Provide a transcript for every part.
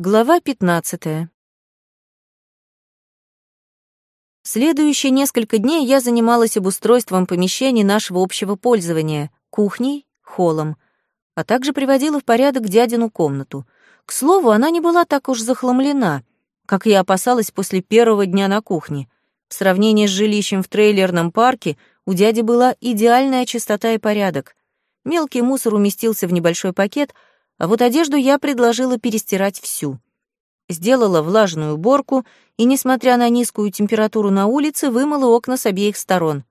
Глава 15. Следующие несколько дней я занималась обустройством помещений нашего общего пользования, кухней, холлом, а также приводила в порядок дядину комнату. К слову, она не была так уж захламлена, как я опасалась после первого дня на кухне. В сравнении с жилищем в трейлерном парке у дяди была идеальная чистота и порядок. Мелкий мусор уместился в небольшой пакет — а вот одежду я предложила перестирать всю. Сделала влажную уборку и, несмотря на низкую температуру на улице, вымыла окна с обеих сторон.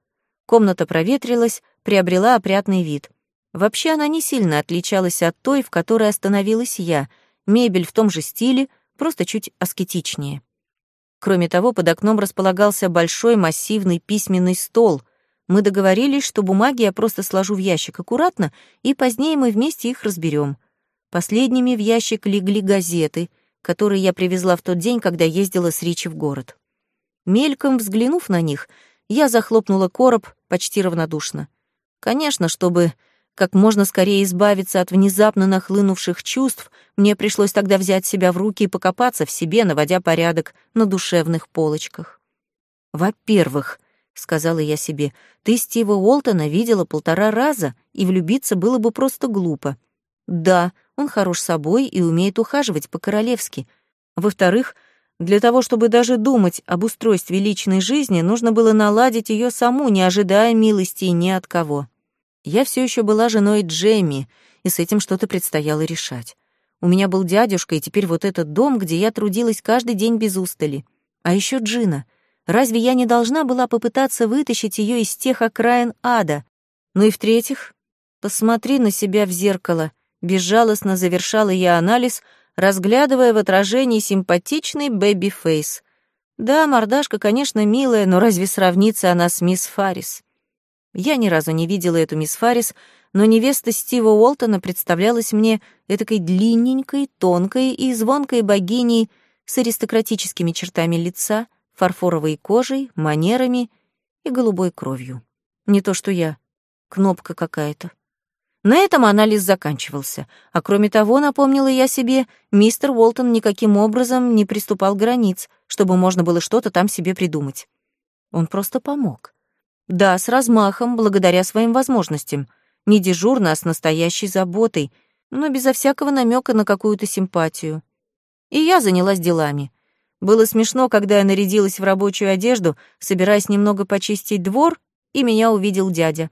Комната проветрилась, приобрела опрятный вид. Вообще она не сильно отличалась от той, в которой остановилась я. Мебель в том же стиле, просто чуть аскетичнее. Кроме того, под окном располагался большой массивный письменный стол. Мы договорились, что бумаги я просто сложу в ящик аккуратно, и позднее мы вместе их разберем. Последними в ящик легли газеты, которые я привезла в тот день, когда ездила с Ричи в город. Мельком взглянув на них, я захлопнула короб почти равнодушно. Конечно, чтобы как можно скорее избавиться от внезапно нахлынувших чувств, мне пришлось тогда взять себя в руки и покопаться в себе, наводя порядок на душевных полочках. «Во-первых», — сказала я себе, — «ты Стива Уолтона видела полтора раза, и влюбиться было бы просто глупо. Да, он хорош собой и умеет ухаживать по-королевски. Во-вторых, для того, чтобы даже думать об устройстве личной жизни, нужно было наладить ее саму, не ожидая милости ни от кого. Я все еще была женой Джемми, и с этим что-то предстояло решать. У меня был дядюшка, и теперь вот этот дом, где я трудилась каждый день без устали. А еще Джина. Разве я не должна была попытаться вытащить ее из тех окраин ада? Ну и в-третьих, посмотри на себя в зеркало Безжалостно завершала я анализ, разглядывая в отражении симпатичный baby face. Да, мордашка, конечно, милая, но разве сравнится она с мисс Фаррис? Я ни разу не видела эту мисс Фаррис, но невеста Стива Уолтона представлялась мне этакой длинненькой, тонкой и звонкой богиней с аристократическими чертами лица, фарфоровой кожей, манерами и голубой кровью. Не то что я, кнопка какая-то. На этом анализ заканчивался. А кроме того, напомнила я себе, мистер Уолтон никаким образом не приступал границ, чтобы можно было что-то там себе придумать. Он просто помог. Да, с размахом, благодаря своим возможностям. Не дежурно, а с настоящей заботой, но безо всякого намека на какую-то симпатию. И я занялась делами. Было смешно, когда я нарядилась в рабочую одежду, собираясь немного почистить двор, и меня увидел дядя.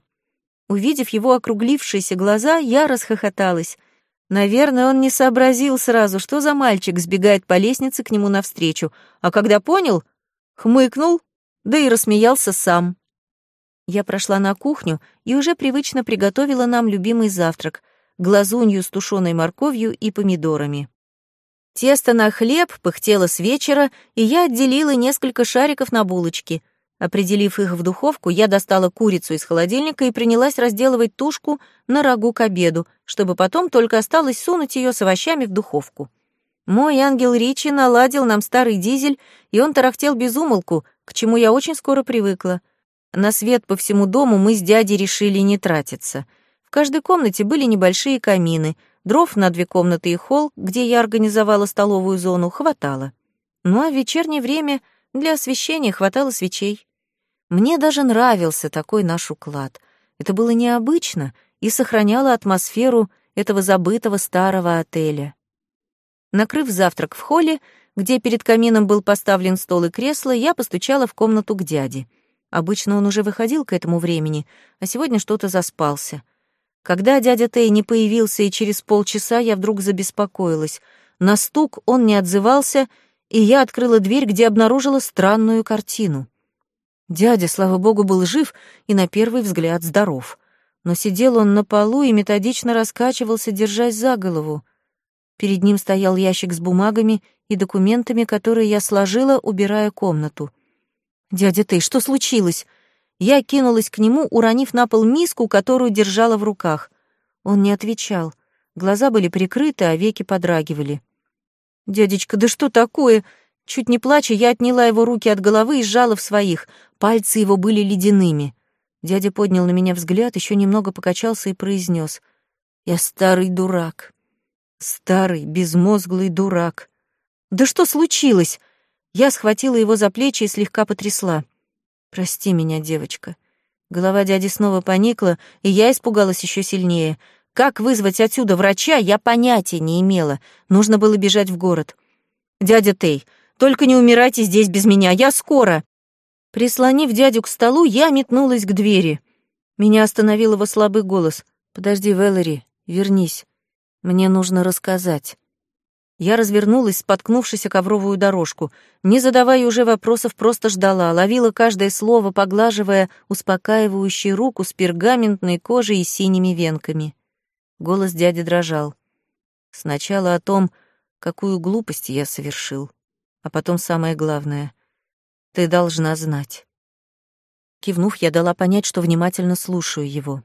Увидев его округлившиеся глаза, я расхохоталась. Наверное, он не сообразил сразу, что за мальчик сбегает по лестнице к нему навстречу, а когда понял, хмыкнул, да и рассмеялся сам. Я прошла на кухню и уже привычно приготовила нам любимый завтрак — глазунью с тушеной морковью и помидорами. Тесто на хлеб пыхтело с вечера, и я отделила несколько шариков на булочки — Определив их в духовку, я достала курицу из холодильника и принялась разделывать тушку на рагу к обеду, чтобы потом только осталось сунуть ее с овощами в духовку. Мой ангел Ричи наладил нам старый дизель, и он тарахтел без умолку, к чему я очень скоро привыкла. На свет по всему дому мы с дядей решили не тратиться. В каждой комнате были небольшие камины, дров на две комнаты и холл, где я организовала столовую зону, хватало. Ну а в вечернее время для освещения хватало свечей. Мне даже нравился такой наш уклад. Это было необычно и сохраняло атмосферу этого забытого старого отеля. Накрыв завтрак в холле, где перед камином был поставлен стол и кресло, я постучала в комнату к дяде. Обычно он уже выходил к этому времени, а сегодня что-то заспался. Когда дядя Тей не появился и через полчаса, я вдруг забеспокоилась. На стук он не отзывался, и я открыла дверь, где обнаружила странную картину. Дядя, слава богу, был жив и на первый взгляд здоров. Но сидел он на полу и методично раскачивался, держась за голову. Перед ним стоял ящик с бумагами и документами, которые я сложила, убирая комнату. «Дядя ты, что случилось?» Я кинулась к нему, уронив на пол миску, которую держала в руках. Он не отвечал. Глаза были прикрыты, а веки подрагивали. «Дядечка, да что такое?» Чуть не плача, я отняла его руки от головы и сжала в своих. Пальцы его были ледяными. Дядя поднял на меня взгляд, еще немного покачался и произнес: «Я старый дурак. Старый, безмозглый дурак. Да что случилось? Я схватила его за плечи и слегка потрясла. Прости меня, девочка. Голова дяди снова поникла, и я испугалась еще сильнее. Как вызвать отсюда врача, я понятия не имела. Нужно было бежать в город. «Дядя Тей, только не умирайте здесь без меня, я скоро!» Прислонив дядю к столу, я метнулась к двери. Меня остановил его слабый голос. «Подожди, Вэллори, вернись. Мне нужно рассказать». Я развернулась, споткнувшись о ковровую дорожку. Не задавая уже вопросов, просто ждала, ловила каждое слово, поглаживая успокаивающую руку с пергаментной кожей и синими венками. Голос дяди дрожал. Сначала о том, какую глупость я совершил, а потом самое главное. Ты должна знать. Кивнув, я дала понять, что внимательно слушаю его.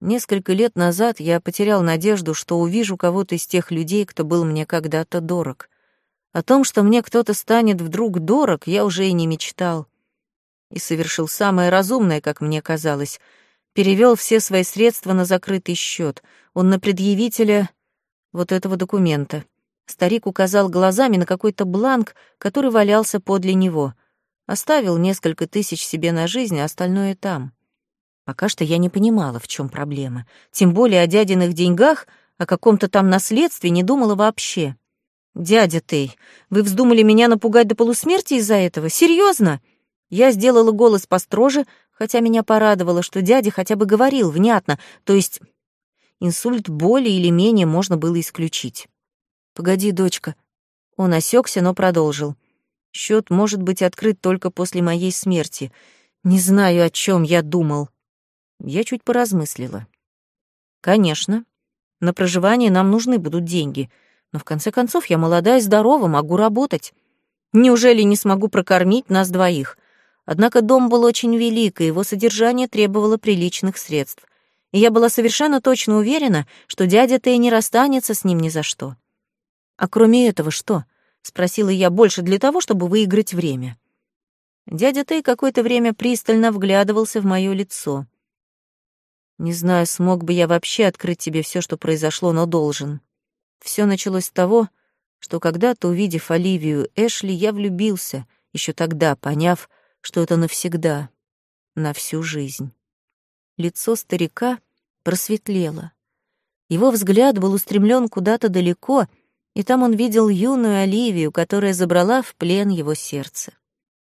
Несколько лет назад я потерял надежду, что увижу кого-то из тех людей, кто был мне когда-то дорог. О том, что мне кто-то станет вдруг дорог, я уже и не мечтал. И совершил самое разумное, как мне казалось. Перевел все свои средства на закрытый счет. Он на предъявителя вот этого документа. Старик указал глазами на какой-то бланк, который валялся подле него. Оставил несколько тысяч себе на жизнь, а остальное там. Пока что я не понимала, в чем проблема. Тем более о дядиных деньгах, о каком-то там наследстве не думала вообще. «Дядя Тей, вы вздумали меня напугать до полусмерти из-за этого? Серьезно? Я сделала голос построже, хотя меня порадовало, что дядя хотя бы говорил внятно, то есть инсульт более или менее можно было исключить. «Погоди, дочка». Он осекся, но продолжил. Счет может быть открыт только после моей смерти. Не знаю, о чем я думал. Я чуть поразмыслила. Конечно, на проживание нам нужны будут деньги, но в конце концов я молода и здорова, могу работать. Неужели не смогу прокормить нас двоих? Однако дом был очень велик, и его содержание требовало приличных средств. И я была совершенно точно уверена, что дядя Тэй не расстанется с ним ни за что. «А кроме этого что?» — спросила я больше для того, чтобы выиграть время. Дядя Тэй какое-то время пристально вглядывался в мое лицо. Не знаю, смог бы я вообще открыть тебе все, что произошло, но должен. Все началось с того, что когда-то, увидев Оливию Эшли, я влюбился, еще тогда поняв, что это навсегда, на всю жизнь. Лицо старика просветлело. Его взгляд был устремлен куда-то далеко, и там он видел юную Оливию, которая забрала в плен его сердце.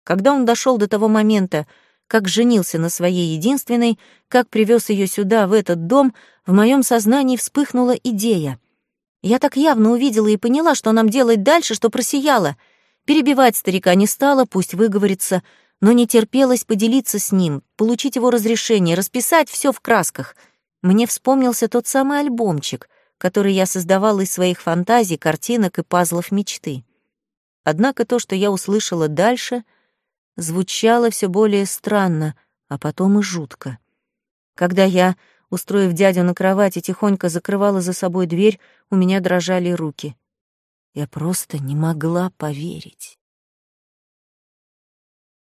Когда он дошел до того момента, как женился на своей единственной, как привез ее сюда, в этот дом, в моем сознании вспыхнула идея. Я так явно увидела и поняла, что нам делать дальше, что просияла. Перебивать старика не стала, пусть выговорится, но не терпелось поделиться с ним, получить его разрешение, расписать все в красках. Мне вспомнился тот самый альбомчик, который я создавала из своих фантазий, картинок и пазлов мечты. Однако то, что я услышала дальше — звучало все более странно, а потом и жутко. Когда я, устроив дядю на кровати, тихонько закрывала за собой дверь, у меня дрожали руки. Я просто не могла поверить.